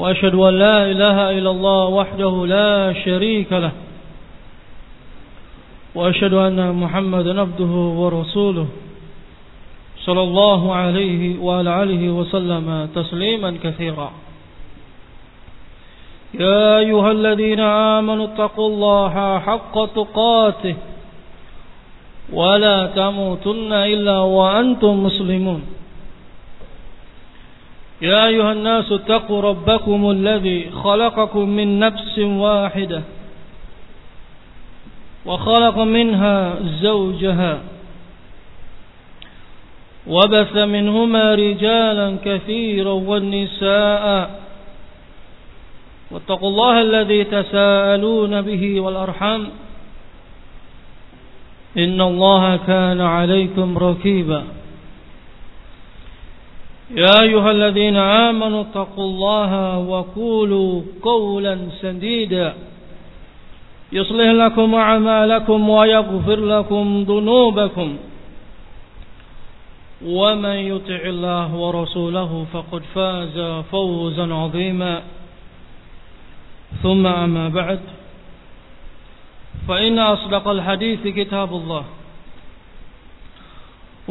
وأشهد أن لا إله إلا الله وحده لا شريك له. وأشهد أن محمدا عبده ورسوله صلى الله عليه وعلى آله وسلم تسليما كثيرا. يا أيها الذين آمنوا اتقوا الله حق تقاته ولا تموتن إلا وأنتم مسلمون. يا أيها الناس اتقوا ربكم الذي خلقكم من نفس واحدة وخلق منها زوجها وبث منهما رجالا كثيرا والنساء واتقوا الله الذي تساءلون به والأرحام إن الله كان عليكم ركيبا يا أيها الذين آمنوا اتقوا الله وقولوا قولا سديدا. يصلح لكم أعمالكم ويغفر لكم ذنوبكم. ومن يطع الله ورسوله فقد فاز فوزا عظيما. ثم أما بعد فإن أصدق الحديث كتاب الله.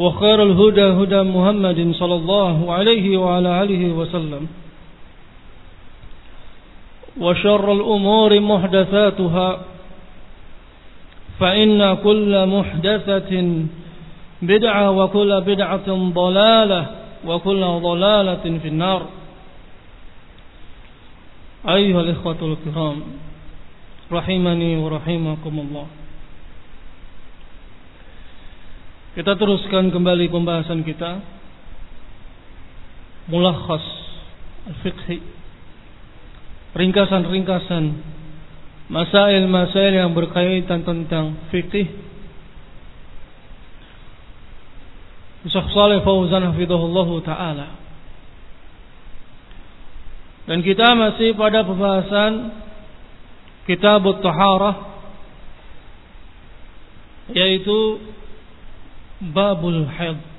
وخير الهدى هدى محمد صلى الله عليه وعلى آله وسلم. وشر الأمور محدثاتها فإن كل محدثة بدعة وكل بدعة ضلالة وكل ضلالة في النار. أيها الإخوة الكرام رحمني ورحمكم الله. Kita teruskan kembali pembahasan kita. Mulakhas Al-Fiqhi. Ringkasan-ringkasan Masail-masail yang berkaitan tentang fikih Syekh Saleh Fauzan Hafidhullah Ta'ala. Dan kita masih pada pembahasan Kitab Taharah Yaitu Babul Haid.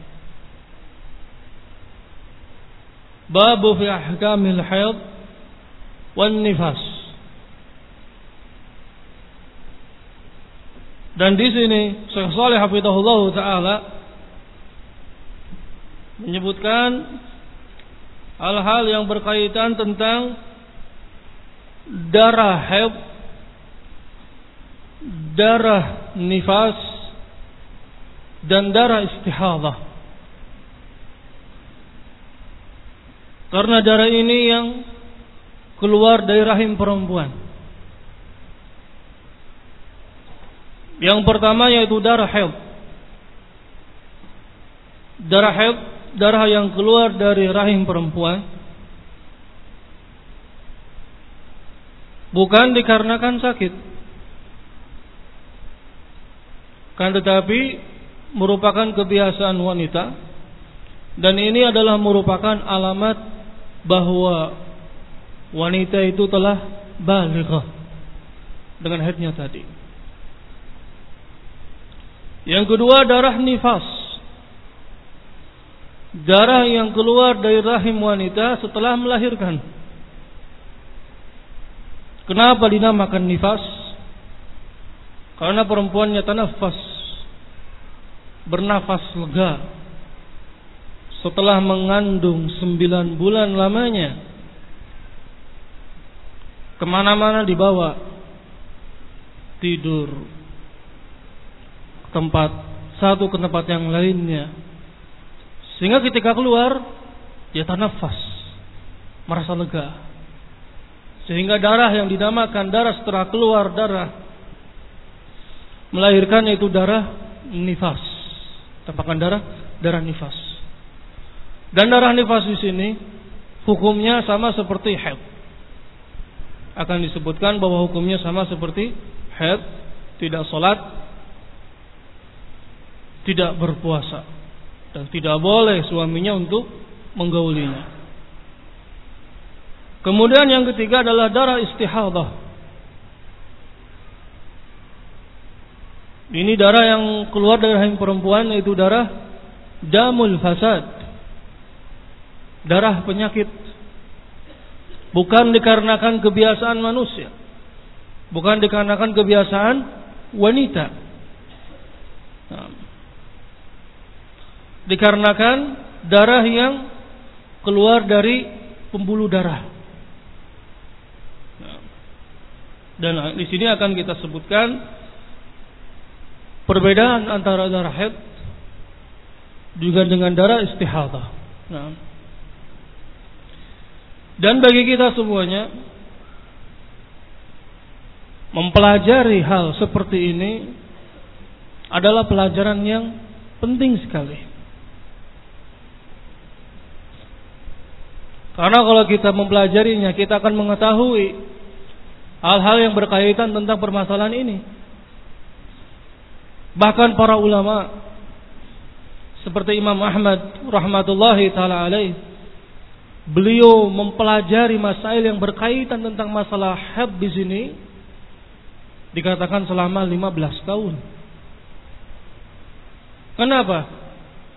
Babu fi ahkamil haid Wan nifas. Dan di sini Syekh Saleh Hafizahullah Ta'ala Menyebutkan Hal-hal yang berkaitan tentang Darah haid Darah nifas dan darah istihadah. Karena darah ini yang keluar dari rahim perempuan. Yang pertama yaitu darah haid. Darah haid, darah yang keluar dari rahim perempuan bukan dikarenakan sakit. Kan tetapi merupakan kebiasaan wanita dan ini adalah merupakan alamat bahwa wanita itu telah balighah dengan haidnya tadi. Yang kedua darah nifas. Darah yang keluar dari rahim wanita setelah melahirkan. Kenapa dinamakan nifas? Karena perempuannya tanafas bernafas lega. Setelah mengandung sembilan bulan lamanya ke mana-mana dibawa tidur tempat satu ke tempat yang lainnya. Sehingga ketika keluar dia tanafas merasa lega. Sehingga darah yang dinamakan darah setelah keluar darah melahirkan itu darah nifas Tampakan darah, darah nifas. Dan darah nifas di sini hukumnya sama seperti haid. akan disebutkan bahwa hukumnya sama seperti haid, tidak sholat, tidak berpuasa, dan tidak boleh suaminya untuk menggaulinya. Kemudian yang ketiga adalah darah istihadah. Ini darah yang keluar dari rahim perempuan yaitu darah damul fasad. Darah penyakit Bukan dikarenakan kebiasaan manusia. Bukan dikarenakan kebiasaan wanita. Nah. Dikarenakan darah yang keluar dari pembuluh darah. Nah. Dan di sini akan kita sebutkan perbedaan antara darah haid juga dengan darah istihadah. Nah. Dan bagi kita semuanya mempelajari hal seperti ini adalah pelajaran yang penting sekali. Karena kalau kita mempelajarinya, kita akan mengetahui hal-hal yang berkaitan tentang permasalahan ini. Bahkan para ulama seperti Imam Ahmad rahmatullahi taala alaih beliau mempelajari masail yang berkaitan tentang masalah haid di sini dikatakan selama 15 tahun. Kenapa?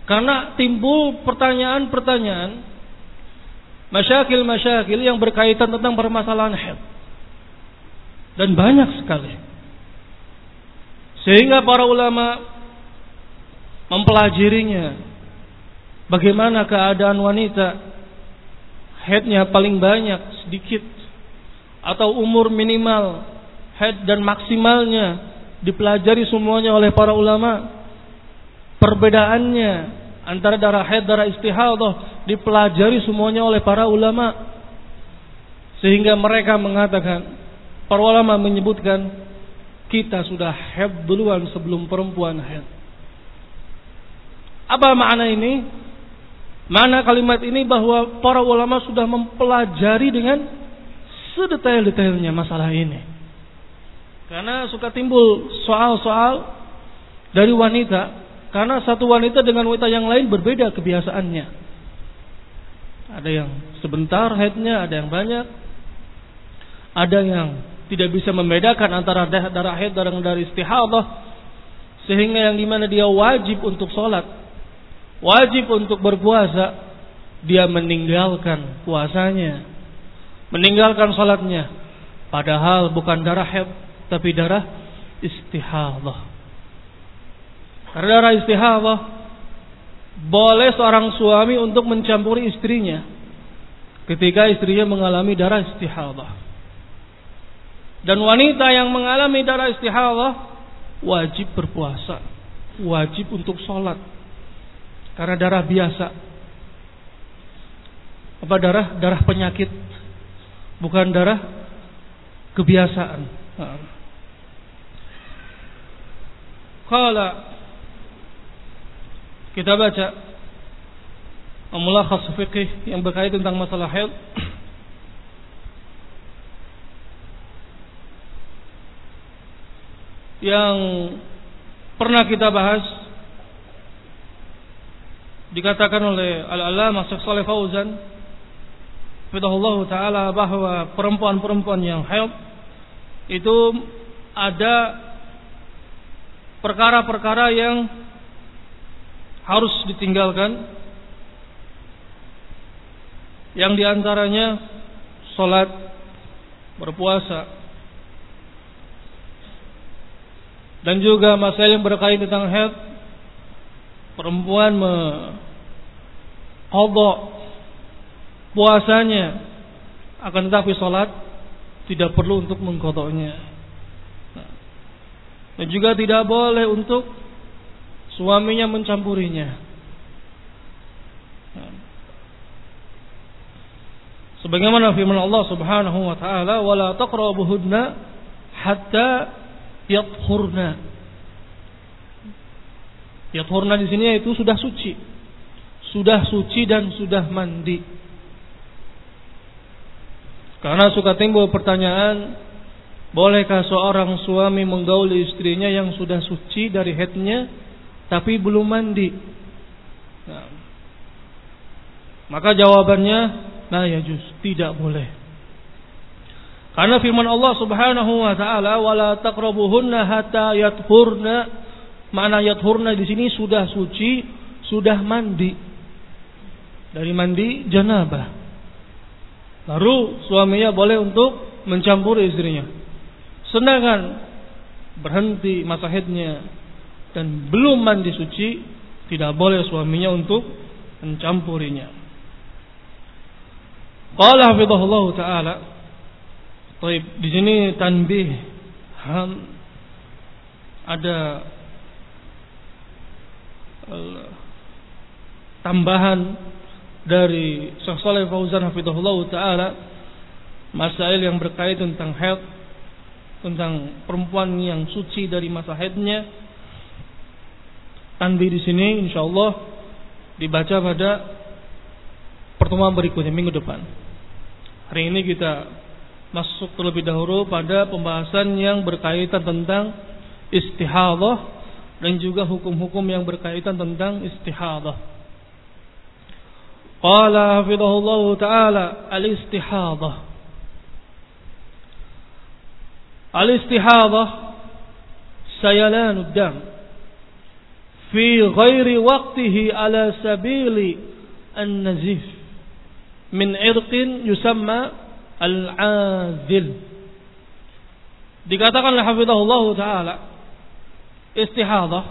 Karena timbul pertanyaan-pertanyaan masyakil-masyakil yang berkaitan tentang permasalahan haid. Dan banyak sekali. Sehingga para ulama mempelajarinya. Bagaimana keadaan wanita? Headnya paling banyak sedikit. Atau umur minimal head dan maksimalnya dipelajari semuanya oleh para ulama. Perbedaannya antara darah head darah istihadah dipelajari semuanya oleh para ulama. Sehingga mereka mengatakan para ulama menyebutkan kita sudah head duluan sebelum perempuan head apa makna ini Mana kalimat ini bahwa para ulama sudah mempelajari dengan sedetail-detailnya masalah ini. Karena suka timbul soal-soal dari wanita. Karena satu wanita dengan wanita yang lain berbeda kebiasaannya. Ada yang sebentar haidnya, ada yang banyak. Ada yang tidak bisa membedakan antara darah haid dan darah istihadah. Sehingga yang di mana dia wajib untuk sholat wajib untuk berpuasa, dia meninggalkan puasanya, meninggalkan salatnya. Padahal bukan darah haid, tapi darah istihadah. Karena darah istihadah boleh seorang suami untuk mencampuri istrinya ketika istrinya mengalami darah istihadah. Dan wanita yang mengalami darah istihadah wajib berpuasa, wajib untuk sholat, karena darah biasa. Apa darah? Darah penyakit. Bukan darah kebiasaan. Kalau kita baca khas fikih yang berkaitan tentang masalah haid yang pernah kita bahas dikatakan oleh Al-Allamah Syekh Saleh Fauzan Fidahullah Ta'ala bahwa perempuan-perempuan yang haid itu ada perkara-perkara yang harus ditinggalkan. Yang di antaranya sholat berpuasa dan juga masalah yang berkaitan tentang haid perempuan kodok puasanya akan tetapi sholat tidak perlu untuk mengkodoknya. Dan juga tidak boleh untuk suaminya mencampurinya. Sebagaimana firman Allah Subhanahu wa taala wala taqrabuhunna hatta yathurna yathurna di sini itu sudah suci sudah suci dan sudah mandi. Karena suka timbul pertanyaan, bolehkah seorang suami menggauli istrinya yang sudah suci dari headnya tapi belum mandi? Nah, maka jawabannya, nah ya juz, tidak boleh. Karena firman Allah Subhanahu wa taala, "Wala taqrabuhunna hatta yathurna." Mana yathurna di sini sudah suci, sudah mandi. Dari mandi janabah. Lalu suaminya boleh untuk mencampuri istrinya. Sedangkan berhenti masa haidnya dan belum mandi suci, tidak boleh suaminya untuk mencampurinya. Qala hafizahullah taala. Baik, di sini tanbih. Ham ada tambahan dari Syekh Saleh Fauzan hafizahullah taala masail yang berkaitan tentang haid tentang perempuan yang suci dari masa haidnya tanbih di sini insyaallah dibaca pada pertemuan berikutnya minggu depan. Hari ini kita masuk terlebih dahulu pada pembahasan yang berkaitan tentang istihadah dan juga hukum-hukum yang berkaitan tentang istihadah. Qala hafizahullah ta'ala al-istihadah. Al-istihadah sayalanud dam fi ghairi waqtihi ala sabili an-nazif min irqin yusamma al-azil. Dikatakan oleh hafizahullah taala istihadah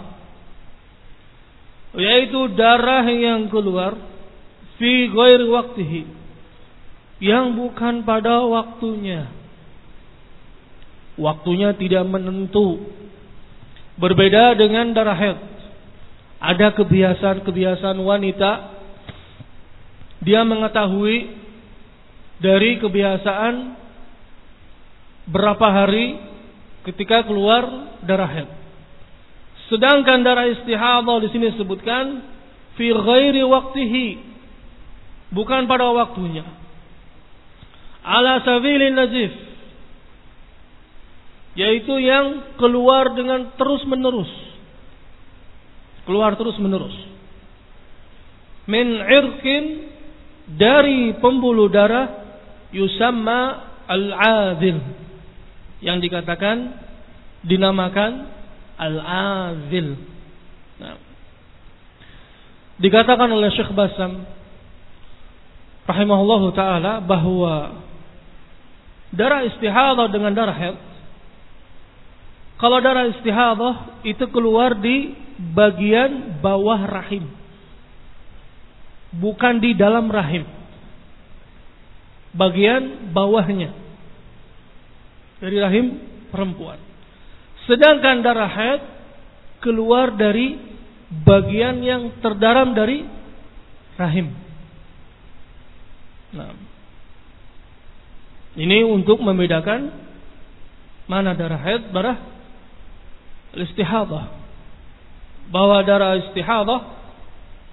yaitu darah yang keluar fi gair waktihi yang bukan pada waktunya. Waktunya tidak menentu. Berbeda dengan darah haid. Ada kebiasaan-kebiasaan wanita dia mengetahui dari kebiasaan berapa hari ketika keluar darah haid sedangkan darah istihadah di sini disebutkan fi ghairi waktihi bukan pada waktunya. Ala sabilin nazif yaitu yang keluar dengan terus menerus. Keluar terus menerus. Min irkin dari pembuluh darah yusamma al-adil. Yang dikatakan dinamakan al-azil. Nah, dikatakan oleh Syekh Basam rahimahullahu taala bahwa darah istihadah dengan darah haid kalau darah istihadah itu keluar di bagian bawah rahim bukan di dalam rahim bagian bawahnya dari rahim perempuan sedangkan darah haid keluar dari bagian yang terdaram dari rahim Nah. Ini untuk membedakan mana darah haid, darah istihadah. Bahwa darah istihadah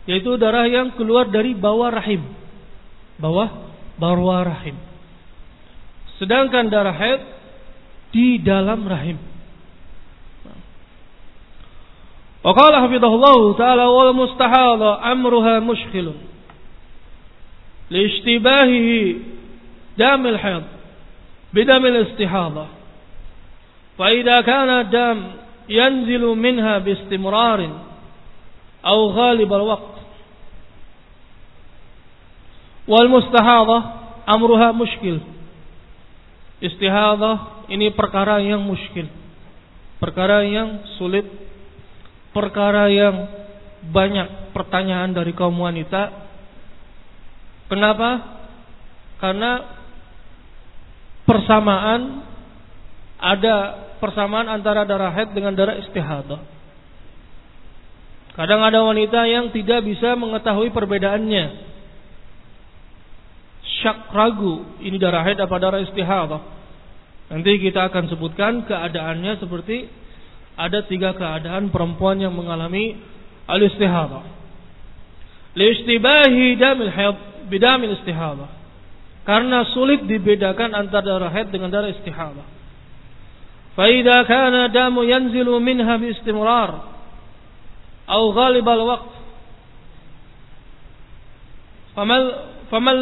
yaitu darah yang keluar dari bawah rahim. Bawah barwa rahim. Sedangkan darah haid di dalam rahim. وقال حفظ الله تعالى mustahala امرها مشكل لاشتباهه دم الحيض بدم الاستحاضة فإذا كان الدم ينزل منها باستمرار أو غالب الوقت Wal mustahadah amruha muskil. Istihadah ini perkara yang muskil. Perkara yang sulit. Perkara yang banyak pertanyaan dari kaum wanita. Kenapa? Karena persamaan ada persamaan antara darah haid dengan darah istihadah. Kadang ada wanita yang tidak bisa mengetahui perbedaannya syak ragu ini darah haid apa darah istihadah. Nanti kita akan sebutkan keadaannya seperti ada tiga keadaan perempuan yang mengalami al-istihadah. Liistibahi damil haid bidamil istihadah. Karena sulit dibedakan antara darah haid dengan darah istihadah. faidah kana damu yanzilu minha bi istimrar au ghalib al-waqt. Famal famal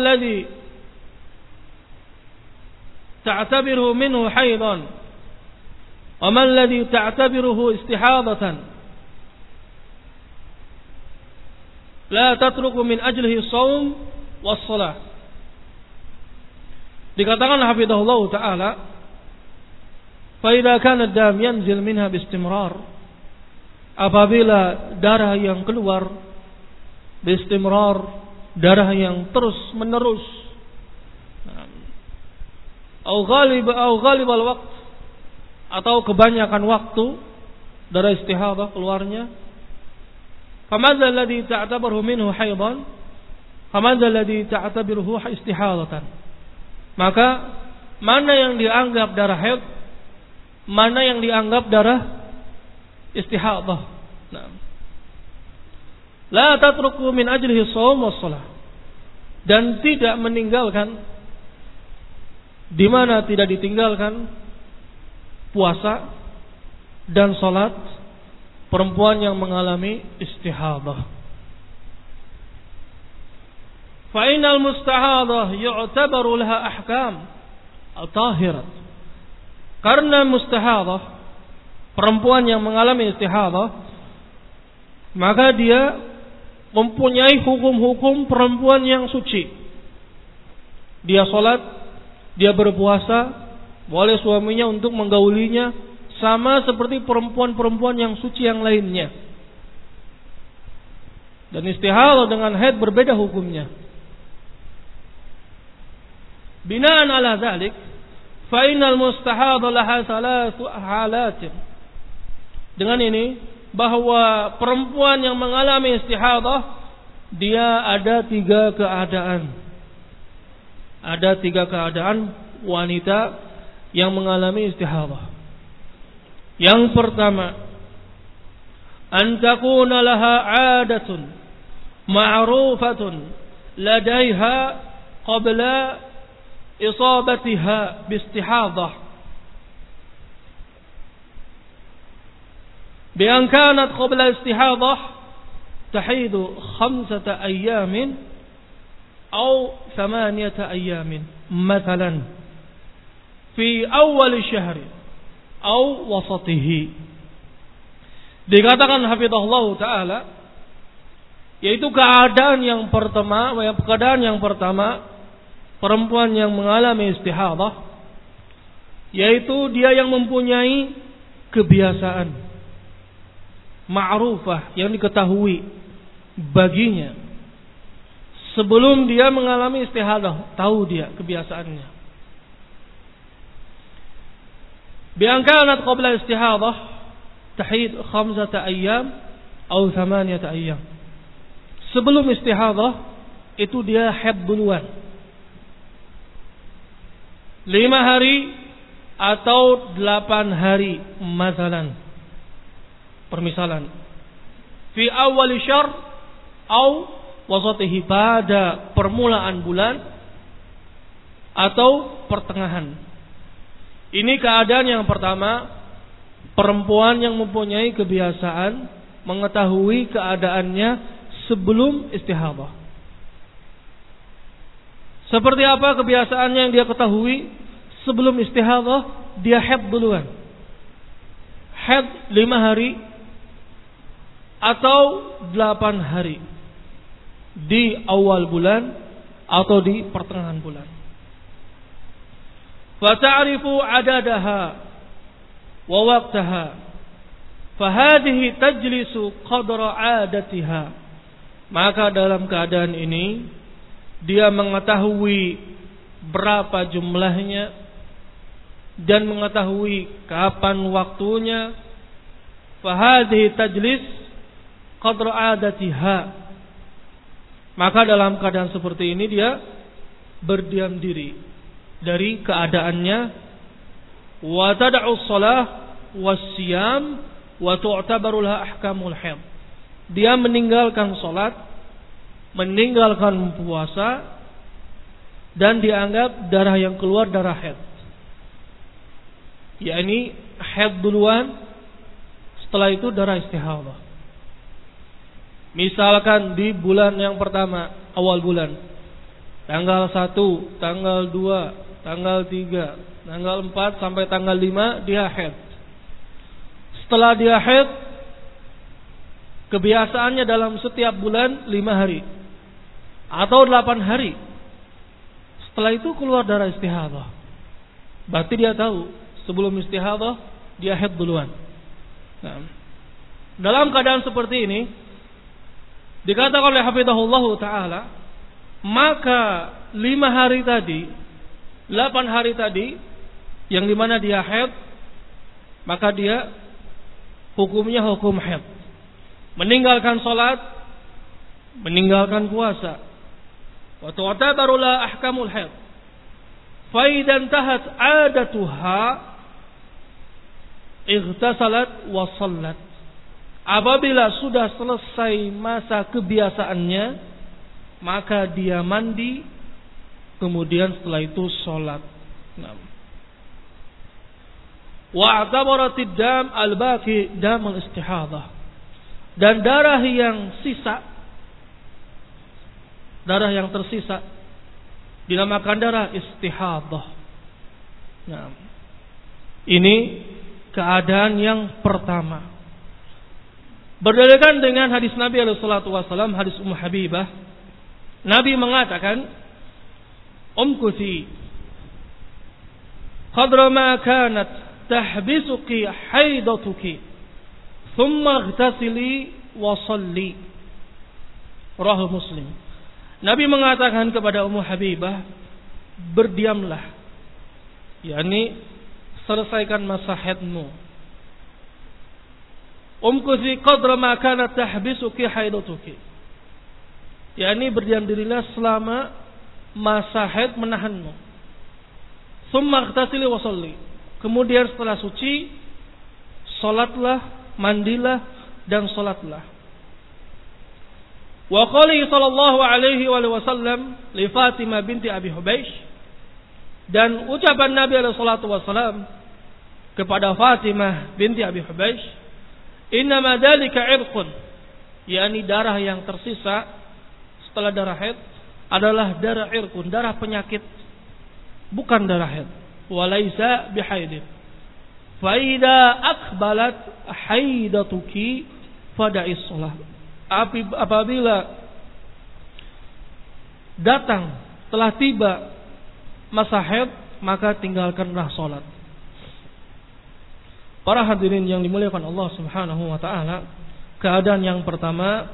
تعتبره منه حيضا وما الذي تعتبره استحاضة لا تترك من أجله الصوم والصلاة dikatakan hafizahullah taala Faidah kana dam yanzil minha bistimrar apabila darah yang keluar bistimrar darah yang terus menerus au ghalib au ghalib al waqt. Atau kebanyakan waktu darah istihadah keluarnya. Famadza alladhi ta'tabiruhu minhu haidan famadza alladhi ta'tabiruhu istihadatan? Maka mana yang dianggap darah haid? Mana yang dianggap darah istihadah? Nah la tatruku min ajlihi shaum was dan tidak meninggalkan di mana tidak ditinggalkan puasa dan salat perempuan yang mengalami istihadah. Fa innal mustahadah yu'tabaru laha ahkam al-tahirat. Karena mustahadah perempuan yang mengalami istihadah maka dia mempunyai hukum-hukum perempuan yang suci. Dia salat, dia berpuasa, boleh suaminya untuk menggaulinya sama seperti perempuan-perempuan yang suci yang lainnya. Dan istihadah dengan haid berbeda hukumnya. Binaan ala zalik, fa innal mustahadha laha salatu halatin. Dengan ini bahwa perempuan yang mengalami istihadah dia ada tiga keadaan Ada tiga keadaan wanita yang mengalami istihadah. Yang pertama, an takuna laha 'adatun ma'rufatun ladaiha qabla isabatiha biistihadah. بأن كانت قبل استحاضة تحيد خمسة أيام atau thamaniyata ayamin mathalan di awal syahri atau wasatihi. Dikatakan hafizahullah taala yaitu keadaan yang pertama keadaan yang pertama perempuan yang mengalami istihadah yaitu dia yang mempunyai kebiasaan ma'rufah yang diketahui baginya sebelum dia mengalami istihadah, tahu dia kebiasaannya. Biangkanat qabla istihadah tahid khamsata ayyam atau thamaniyata ayyam. Sebelum istihadah itu dia haid duluan. Lima hari atau delapan hari masalan. Permisalan. Fi awal syar atau wasatihi pada permulaan bulan atau pertengahan ini keadaan yang pertama, perempuan yang mempunyai kebiasaan mengetahui keadaannya sebelum istihadah. Seperti apa kebiasaannya yang dia ketahui sebelum istihadah? Dia haid duluan. Haid lima hari atau delapan hari di awal bulan atau di pertengahan bulan. Fata'rifu adadaha wa waqtaha. Fahadihi tajlisu qadra adatiha. Maka dalam keadaan ini dia mengetahui berapa jumlahnya dan mengetahui kapan waktunya. Fahadihi tajlis qadra adatiha maka dalam keadaan seperti ini dia berdiam diri dari keadaannya wa tad'u shalah wasyam wa tu'tabaru ahkamul. Dia meninggalkan salat, meninggalkan puasa dan dianggap darah yang keluar darah haid. yakni haid duluan, setelah itu darah istihadah. Misalkan di bulan yang pertama, awal bulan, tanggal 1, tanggal 2, tanggal 3, tanggal 4 sampai tanggal 5 dia haid. Setelah dia haid, kebiasaannya dalam setiap bulan 5 hari atau 8 hari. Setelah itu keluar darah istihadah. Berarti dia tahu sebelum istihadah dia haid duluan. Nah, dalam keadaan seperti ini dikatakan oleh Hafizahullah taala maka lima hari tadi, delapan hari tadi yang di mana dia haid maka dia hukumnya hukum haid. Meninggalkan sholat, meninggalkan puasa. Wa tu'tabaru la ahkamul haid. Faidan tahat adatuha igtasalat wa sallat. Apabila sudah selesai masa kebiasaannya, maka dia mandi, kemudian setelah itu sholat. Nah. Wa atabaratid dam al-baqi dam al-istihadah. Dan darah yang sisa, darah yang tersisa dinamakan darah istihadah. Nah, ini keadaan yang pertama. Berdasarkan dengan hadis Nabi alaihi wasallam, hadis Ummu Habibah, Nabi mengatakan, "Umkuthi qadra ma kanat tahbisuki haidatuki, thumma ightasili wa salli." Rahu Muslim. Nabi mengatakan kepada Ummu Habibah, berdiamlah. yakni selesaikan masa haidmu. Umkuthi qadra ma kana tahbisuki haidatuki. yakni berdiam dirilah selama masa haid menahanmu. Summa ightasili wa salli. Kemudian setelah suci, salatlah, mandilah dan salatlah. Wa qali sallallahu alaihi wasallam li Fatimah binti Abi Hubeish dan ucapan Nabi alaihi salatu wasallam kepada Fatimah binti Abi Hubeish innama dzalika irqun. Yakni darah yang tersisa setelah darah haid adalah darah irqun darah penyakit bukan darah haid. Walaisa bihaidin. Fa idza aqbalat haidatuki fada'is shalah apabila datang telah tiba masa haid maka tinggalkanlah salat. Para hadirin yang dimuliakan Allah Subhanahu wa taala, keadaan yang pertama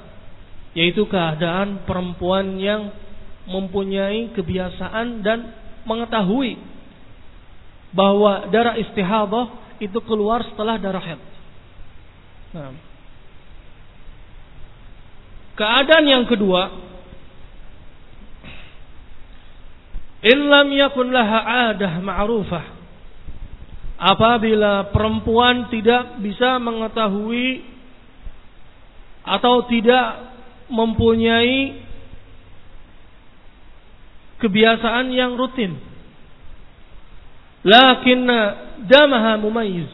yaitu keadaan perempuan yang mempunyai kebiasaan dan mengetahui bahwa darah istihadah itu keluar setelah darah haid. Nah, Keadaan yang kedua, illam yakun laha adah ma'rufah. Apabila perempuan tidak bisa mengetahui atau tidak mempunyai kebiasaan yang rutin. Lakinna damaha mumayyiz.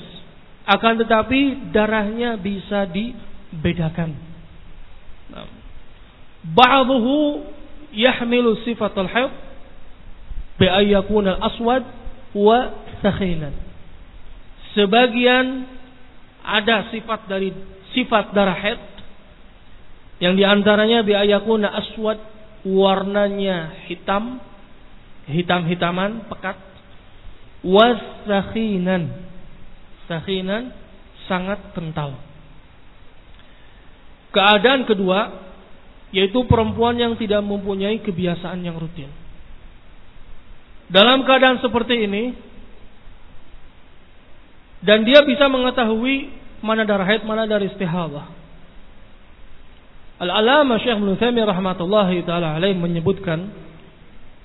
Akan tetapi darahnya bisa dibedakan. Ba'dahu yahmilu sifat al-hayd bi ayyakun al-aswad wa sakhinan. Sebagian ada sifat dari sifat darah haid. Yang di antaranya bi ayyakun aswad warnanya hitam hitam-hitaman pekat. Wasakhinan sakhinan sangat kental. Keadaan kedua yaitu perempuan yang tidak mempunyai kebiasaan yang rutin. Dalam keadaan seperti ini dan dia bisa mengetahui mana darah haid, mana dari istihadah. Al-Alama Syekh Ibnu Taimiyah rahmatullahi taala alaih menyebutkan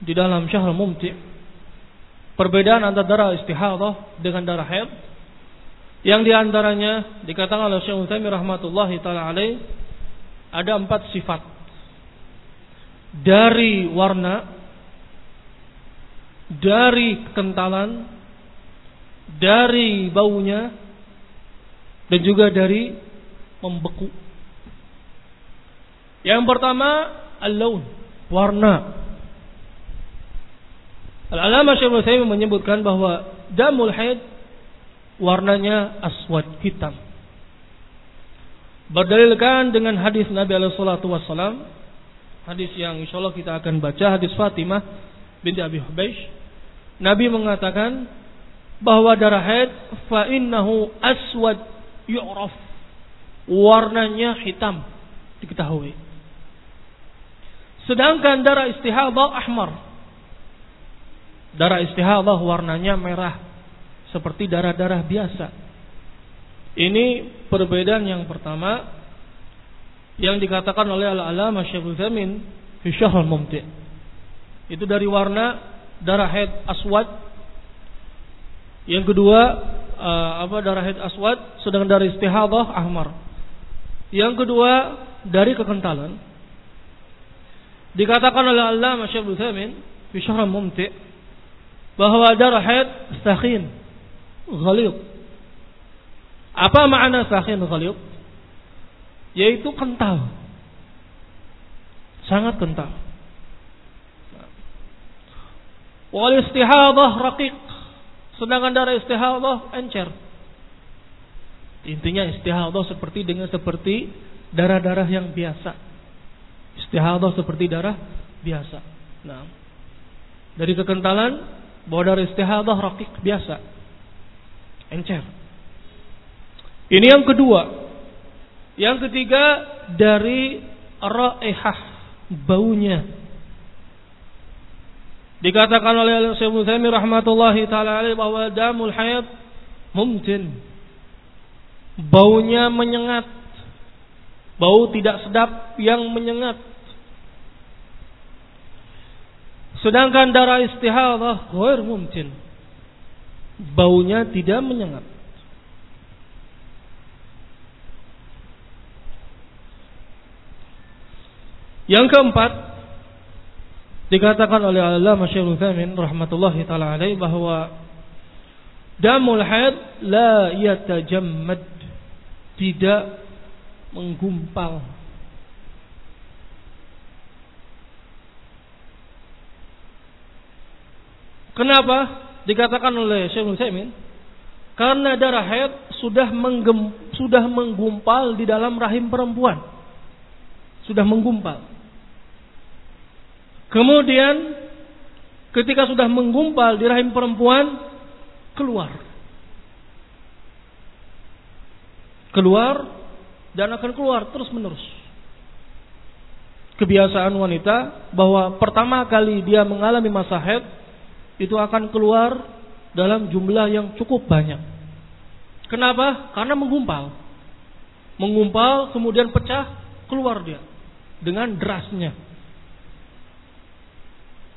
di dalam Syahrul Mumti perbedaan antara darah istihadah dengan darah haid yang di antaranya dikatakan oleh Syekh Utsaimin rahmatullahi taala alaih ada empat sifat dari warna dari kekentalan, dari baunya, dan juga dari membeku. Yang pertama, al-laun, warna. Al-Alama Syaikhul menyebutkan bahwa damul haid warnanya aswad hitam. Berdalilkan dengan hadis Nabi alaihi wasallam, hadis yang insyaallah kita akan baca hadis Fatimah binti Abi Hubeish. Nabi mengatakan bahwa darah haid fa innahu aswad yu'raf. Warnanya hitam diketahui. Sedangkan darah istihadah ahmar. Darah istihadah warnanya merah seperti darah-darah biasa. Ini perbedaan yang pertama yang dikatakan oleh Al-Alama Syekhul Zamin fi Syahrul. Itu dari warna darah haid aswad. Yang kedua uh, apa darah haid aswad sedang dari istihadah ahmar. Yang kedua dari kekentalan. Dikatakan oleh Allah Masya Thamin fi syahr mumti bahwa darah haid sakhin ghalid. Apa makna sakhin ghalid? Yaitu kental. Sangat kental. Wal istihadah raqiq Sedangkan darah istihadah encer. Intinya istihadah seperti dengan seperti darah-darah yang biasa. Istihadah seperti darah biasa. Nah, dari kekentalan bahwa darah istihadah rakik biasa. Encer. Ini yang kedua. Yang ketiga dari raihah baunya Dikatakan oleh Syekh Muhammad rahmatullahi taala alaih bahwa damul hayat mumkin. Baunya menyengat. Bau tidak sedap yang menyengat. Sedangkan darah istihadah ghair mumkin. Baunya tidak menyengat. Yang keempat, Dikatakan oleh Allah Masyairul Thamin rahmatullahi taala alaih bahwa damul haid la yatajammad tidak menggumpal Kenapa dikatakan oleh Syekhul Utsaimin? Karena darah haid sudah menggem, sudah menggumpal di dalam rahim perempuan. Sudah menggumpal. Kemudian ketika sudah menggumpal di rahim perempuan keluar. Keluar dan akan keluar terus-menerus. Kebiasaan wanita bahwa pertama kali dia mengalami masa haid itu akan keluar dalam jumlah yang cukup banyak. Kenapa? Karena menggumpal. Menggumpal kemudian pecah keluar dia dengan derasnya.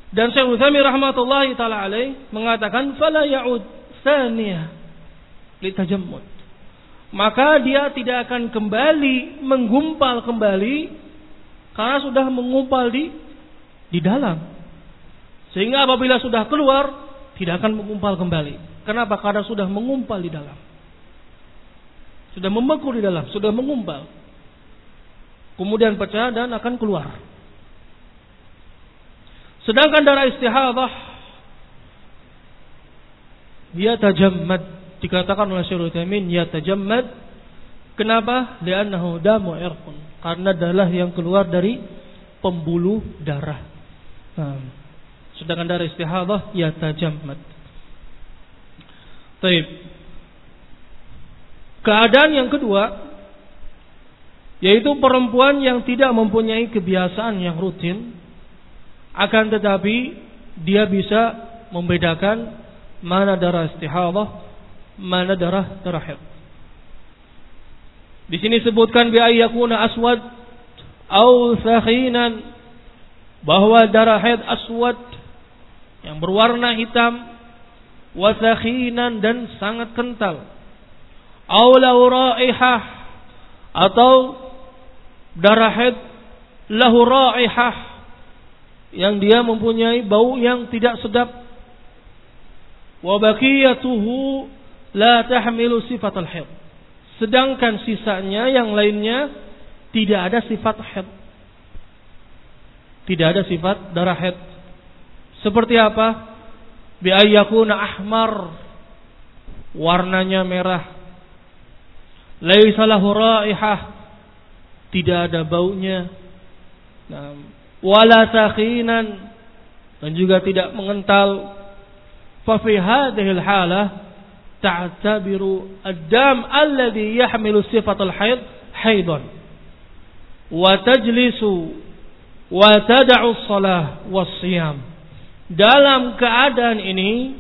Dan Syekh Utsaimin rahmatullahi taala alaih mengatakan fala ya'ud. Maka dia tidak akan kembali menggumpal kembali karena sudah mengumpal di di dalam. Sehingga apabila sudah keluar tidak akan mengumpal kembali. Kenapa? Karena sudah mengumpal di dalam. Sudah membeku di dalam, sudah mengumpal. Kemudian pecah dan akan keluar. Sedangkan darah istihadah dia tajammad dikatakan oleh Syaikhul Utsaimin ya tajammad kenapa? Li'annahu damu irqun karena darah yang keluar dari pembuluh darah. Nah, sedangkan darah istihadah ya tajammad. Taib. Keadaan yang kedua yaitu perempuan yang tidak mempunyai kebiasaan yang rutin akan tetapi dia bisa membedakan mana darah istihadah, mana darah haid. Di sini sebutkan bi ayyakuna aswad au sakhinan bahwa darah haid aswad yang berwarna hitam wasakhinan dan sangat kental. Au lahu atau darah haid lahu yang dia mempunyai bau yang tidak sedap wa baqiyatuhu la tahmilu sifatal haid. Sedangkan sisanya yang lainnya tidak ada sifat haid. Tidak ada sifat darah haid. Seperti apa? Bi ayyakuna ahmar. Warnanya merah. Laisa lahu raihah. Tidak ada baunya. Nah, wala sakhinan dan juga tidak mengental. Fa fi hadhihi al-halah ta'tabiru ad-dam alladhi yahmilu sifatal haid haidan wa tajlisu wa tada'u salah was-siyam. Dalam keadaan ini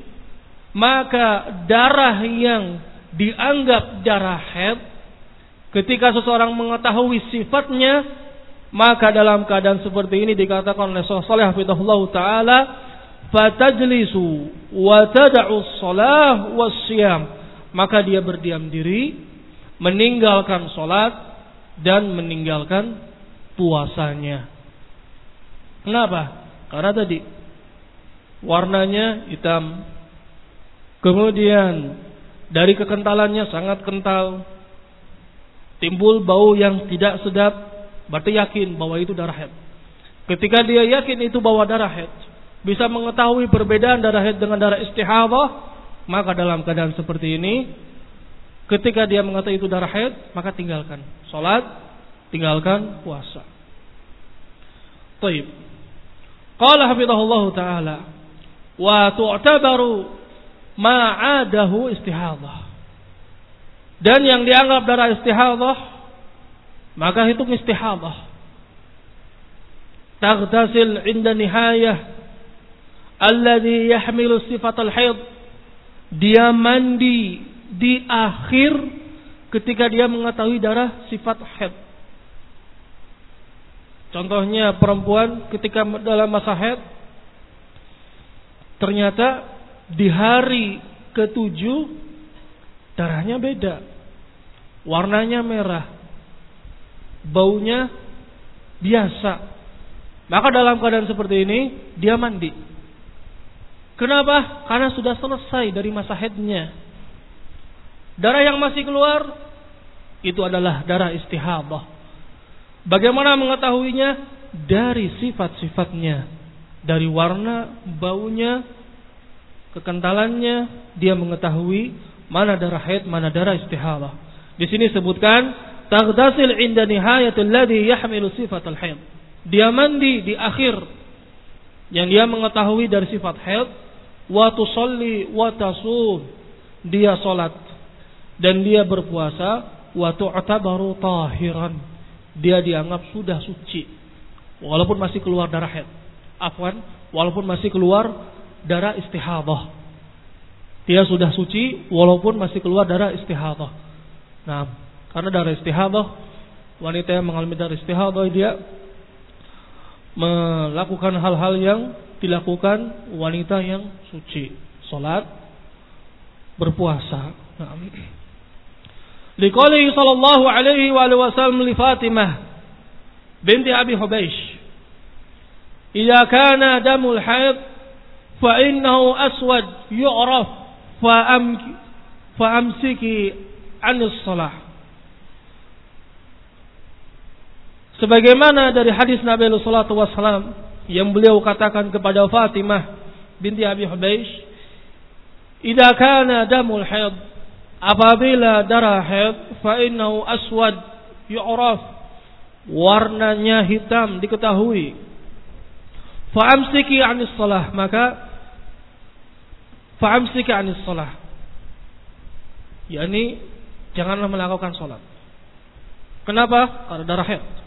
maka darah yang dianggap darah haid ketika seseorang mengetahui sifatnya maka dalam keadaan seperti ini dikatakan oleh Saleh Hafizahullah taala fatajlisu wa was-siyam maka dia berdiam diri meninggalkan salat dan meninggalkan puasanya Kenapa? Karena tadi warnanya hitam. Kemudian dari kekentalannya sangat kental. Timbul bau yang tidak sedap, berarti yakin bahwa itu darah haid. Ketika dia yakin itu bahwa darah haid, bisa mengetahui perbedaan darah haid dengan darah istihadah, maka dalam keadaan seperti ini, ketika dia mengetahui itu darah haid, maka tinggalkan salat, tinggalkan puasa. Taib. Qala hafizahullah taala wa tu'tabaru ma'adahu istihadah. Dan yang dianggap darah istihadah maka hitung istihadah. Taghtasil inda nihayah alladhi yahmilu sifat al-haid. Dia mandi di akhir ketika dia mengetahui darah sifat haid. Contohnya perempuan ketika dalam masa haid ternyata di hari ketujuh darahnya beda. Warnanya merah. Baunya biasa. Maka dalam keadaan seperti ini dia mandi. Kenapa? Karena sudah selesai dari masa haidnya. Darah yang masih keluar itu adalah darah istihadah Bagaimana mengetahuinya? Dari sifat-sifatnya. Dari warna, baunya, kekentalannya, dia mengetahui mana darah haid, mana darah istihadah. Di sini sebutkan taghtasil inda nihayatil ladhi yahmilu sifatal haid. Dia mandi di akhir yang dia mengetahui dari sifat haid wa tusalli wa tasum. Dia salat dan dia berpuasa wa tu'tabaru tahiran dia dianggap sudah suci walaupun masih keluar darah haid. Afwan, walaupun masih keluar darah istihadah. Dia sudah suci walaupun masih keluar darah istihadah. Nah, karena darah istihadah wanita yang mengalami darah istihadah dia melakukan hal-hal yang dilakukan wanita yang suci, salat, berpuasa. Liqalihi sallallahu alaihi wa wasallam li Fatimah binti Abi Hubaysh. Idza kana damul haid fa innahu aswad yu'raf fa am fa amsiki 'anis salah. Sebagaimana dari hadis Nabi sallallahu wasallam yang beliau katakan kepada Fatimah binti Abi Hubaysh, "Idza kana damul haid apabila darah haid fa innahu aswad yu'raf warnanya hitam diketahui. Fa amsiki 'anis shalah maka fa amsiki 'anis shalah yakni janganlah melakukan salat. Kenapa? Karena darah haid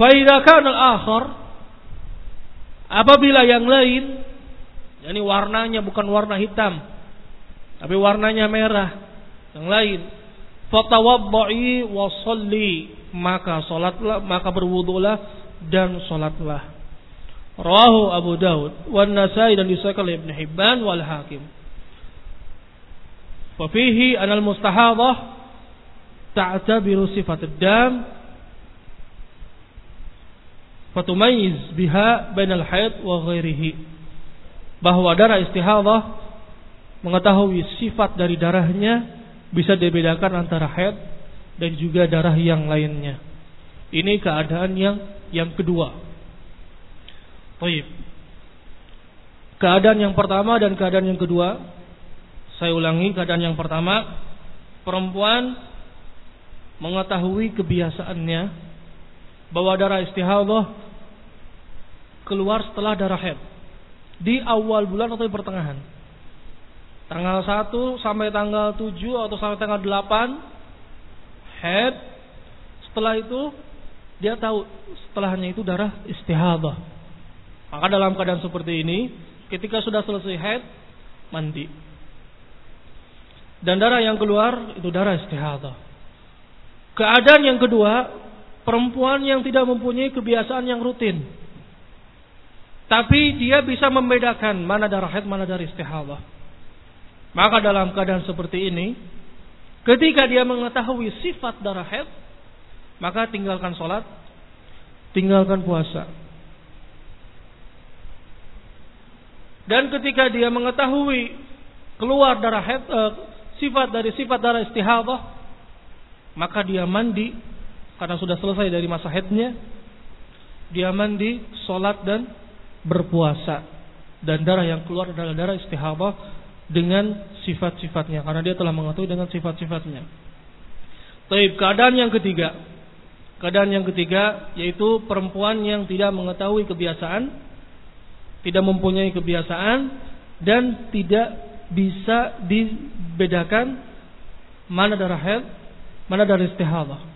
fa idza kana al-akhar apabila yang lain yakni warnanya bukan warna hitam tapi warnanya merah yang lain fatawaddi wa salli maka salatlah maka berwudulah dan salatlah. Rawahu Abu Daud wan Nasai dan disahkan oleh Hibban wal Hakim. Wa fihi anal mustahadah ta'tabiru sifat ad-dam fatumayyiz biha bainal haid wa ghairihi bahwa darah istihadah mengetahui sifat dari darahnya bisa dibedakan antara haid dan juga darah yang lainnya. Ini keadaan yang yang kedua. Baik. Keadaan yang pertama dan keadaan yang kedua, saya ulangi keadaan yang pertama, perempuan mengetahui kebiasaannya bahwa darah istihadah keluar setelah darah haid di awal bulan atau di pertengahan. Tanggal 1 sampai tanggal 7 atau sampai tanggal 8 haid. Setelah itu dia tahu setelahnya itu darah istihadah. Maka dalam keadaan seperti ini Ketika sudah selesai haid, mandi. Dan darah yang keluar itu darah istihadah. Keadaan yang kedua, perempuan yang tidak mempunyai kebiasaan yang rutin. Tapi dia bisa membedakan mana darah haid, mana darah istihadah. Maka dalam keadaan seperti ini, ketika dia mengetahui sifat darah haid, maka tinggalkan sholat, tinggalkan puasa. Dan ketika dia mengetahui keluar darah head, uh, sifat dari sifat darah istihadah, maka dia mandi karena sudah selesai dari masa headnya. Dia mandi, sholat dan berpuasa. Dan darah yang keluar adalah darah istihadah dengan sifat-sifatnya karena dia telah mengetahui dengan sifat-sifatnya. Taib keadaan yang ketiga. Keadaan yang ketiga yaitu perempuan yang tidak mengetahui kebiasaan tidak mempunyai kebiasaan dan tidak bisa dibedakan mana darah haid, mana darah istihadah.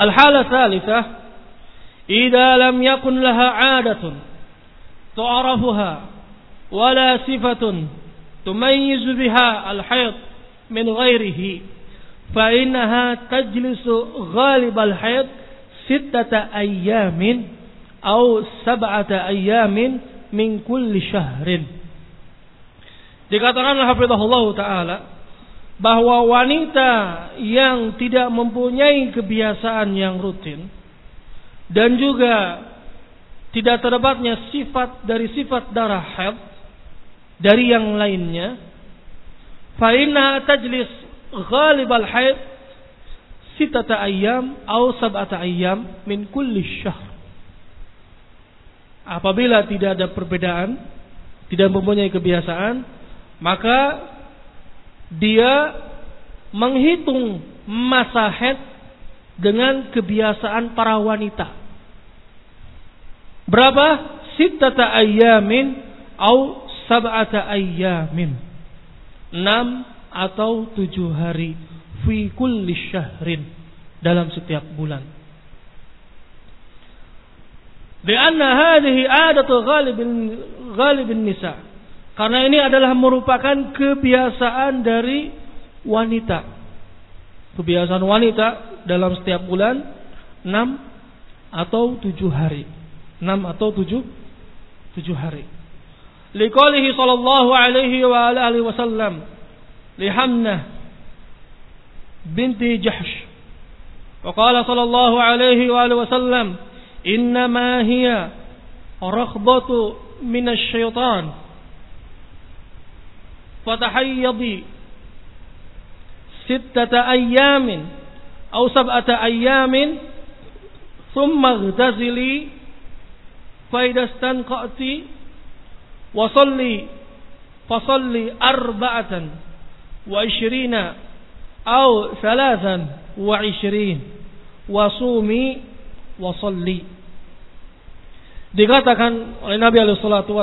Al-hala thalithah idza lam yakun laha 'adatun tu'rafuha wala sifatun tumayyiz biha al-hayd min ghairihi fa innaha tajlisu ghalib al-hayd sittata ayyamin au sab'ata ayyamin min kulli syahrin. Dikatakan hafizahullah taala bahwa wanita yang tidak mempunyai kebiasaan yang rutin dan juga tidak terdapatnya sifat dari sifat darah haid dari yang lainnya fa inna tajlis ghalib al haid sitata ayyam au sab'ata ayyam min kulli syahr. Apabila tidak ada perbedaan, tidak mempunyai kebiasaan, maka dia menghitung masa haid dengan kebiasaan para wanita. Berapa? Sittata ayyamin au sab'ata ayyamin. Enam atau tujuh hari fi kulli syahrin dalam setiap bulan. Karena hadhihi adatu ghalibin ghalibin nisa. Karena ini adalah merupakan kebiasaan dari wanita. Kebiasaan wanita dalam setiap bulan enam atau tujuh hari. enam atau tujuh tujuh hari. Liqalihi sallallahu alaihi wa alihi wasallam binti Jahsh. Wa qala sallallahu alaihi wa alihi wasallam fatahayyadi sittata ayyamin. Aw sab'ata ayyamin. Thumma ightazili fa idastanqati wa salli. Fa salli arba'atan. Wa ishrina. Aw thalathan. Wa ishrin. Wa sumi. Wa salli. Dikatakan oleh Nabi alaihi salatu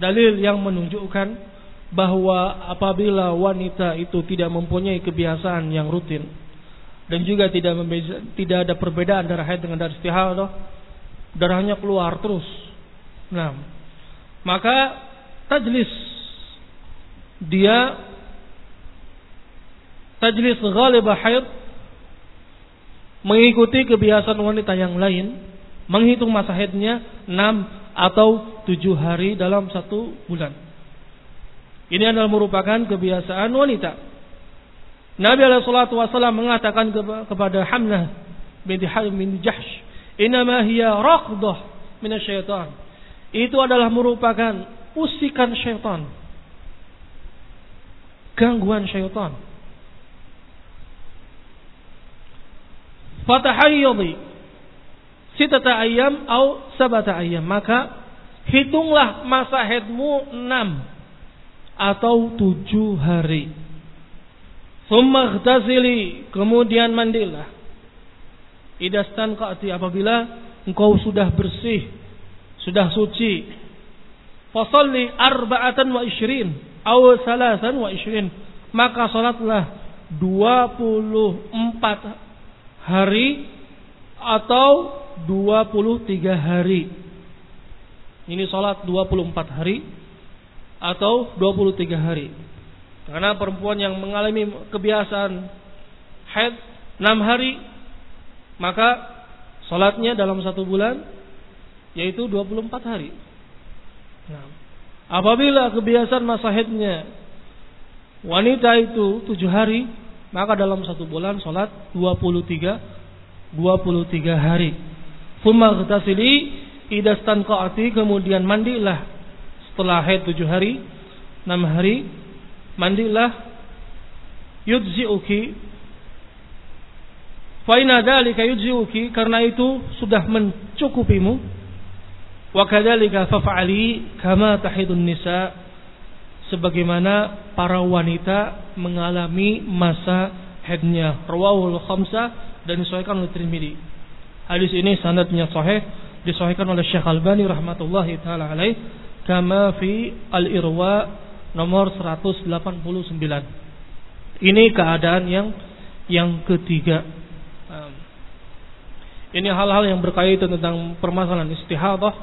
dalil yang menunjukkan bahwa apabila wanita itu tidak mempunyai kebiasaan yang rutin dan juga tidak tidak ada perbedaan darah haid dengan darah istihadah, darahnya keluar terus. Nah, maka tajlis dia tajlis ghalibah haid mengikuti kebiasaan wanita yang lain, menghitung masa haidnya 6 atau 7 hari dalam satu bulan. Ini adalah merupakan kebiasaan wanita. Nabi SAW mengatakan kepada Hamnah binti Halim bin Jahsh, "Innama hiya raqdah minasyaitan." Itu adalah merupakan usikan syaitan. Gangguan syaitan. Fatahayyadi sitata ayam atau sabata ayam. Maka hitunglah masa haidmu enam atau tujuh hari. Summa kemudian mandilah. Idastan ka'ati apabila engkau sudah bersih, sudah suci. Fasalli arba'atan wa ishrin, aw salasan wa ishrin. Maka salatlah 24 hari atau 23 hari. Ini salat 24 hari atau 23 hari. Karena perempuan yang mengalami kebiasaan haid 6 hari maka sholatnya dalam satu bulan yaitu 24 hari. Nah, apabila kebiasaan masa haidnya wanita itu 7 hari maka dalam satu bulan sholat 23 23 hari. Fumma ghtasili kemudian mandilah setelah haid 7 hari 6 hari mandilah yujzi'uki Faina dzalika yujzi'uki karena itu sudah mencukupimu. Wa kadzalika faf'ali kama tahidun nisa sebagaimana para wanita mengalami masa haidnya. Rawahul khamsa dan disahihkan oleh Tirmizi. Hadis ini sanadnya sahih disahihkan oleh Syekh Albani rahmatullahi taala alaih kama fi al-irwa nomor 189. Ini keadaan yang yang ketiga ini hal-hal yang berkaitan tentang permasalahan istihadah.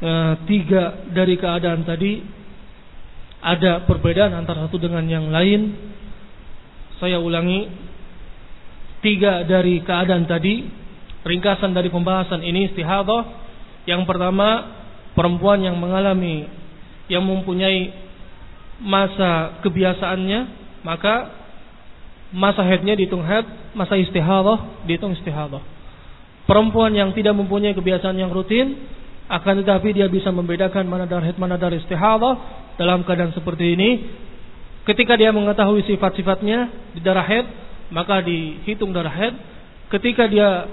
E, tiga dari keadaan tadi ada perbedaan antara satu dengan yang lain. Saya ulangi, tiga dari keadaan tadi, ringkasan dari pembahasan ini istihadah. Yang pertama, perempuan yang mengalami, yang mempunyai masa kebiasaannya, maka masa haidnya dihitung haid, masa istihadah dihitung istihadah. Perempuan yang tidak mempunyai kebiasaan yang rutin, akan tetapi dia bisa membedakan mana darah haid, mana darah istihadah dalam keadaan seperti ini. Ketika dia mengetahui sifat-sifatnya di darah haid, maka dihitung darah haid. Ketika dia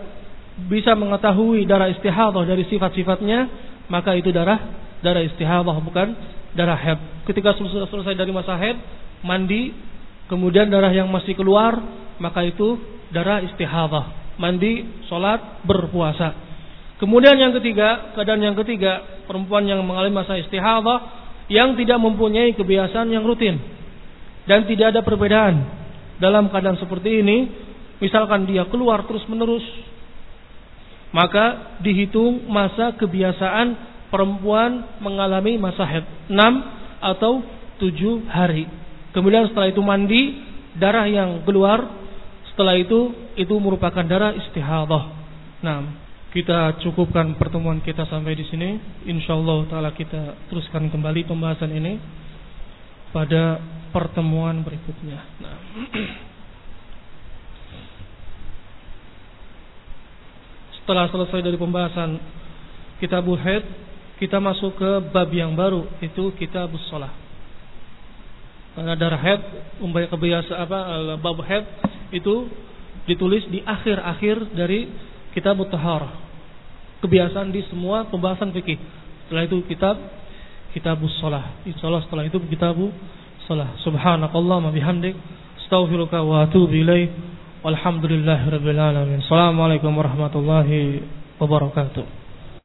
bisa mengetahui darah istihadah dari sifat-sifatnya, maka itu darah darah istihadah bukan darah haid. Ketika selesai dari masa haid, mandi kemudian darah yang masih keluar, maka itu darah istihadah. Mandi, sholat, berpuasa. Kemudian yang ketiga, keadaan yang ketiga, perempuan yang mengalami masa istihadah yang tidak mempunyai kebiasaan yang rutin dan tidak ada perbedaan dalam keadaan seperti ini, misalkan dia keluar terus-menerus, maka dihitung masa kebiasaan perempuan mengalami masa haid 6 atau 7 hari. Kemudian setelah itu mandi, darah yang keluar setelah itu itu merupakan darah istihadah. Nah, kita cukupkan pertemuan kita sampai di sini. Insyaallah taala kita teruskan kembali pembahasan ini pada pertemuan berikutnya. Nah. Setelah selesai dari pembahasan kitab haid, kita masuk ke bab yang baru, itu kitab shalah. Karena darah head, umpaya kebiasa apa bab head itu ditulis di akhir-akhir dari kitab mutahar. Kebiasaan di semua pembahasan fikih. Setelah itu kitab kitabus shalah. Insyaallah setelah itu kitabu shalah. Subhanakallah wa bihamdik astaghfiruka wa atubu ilaik. Walhamdulillahirabbil alamin. Assalamualaikum warahmatullahi wabarakatuh.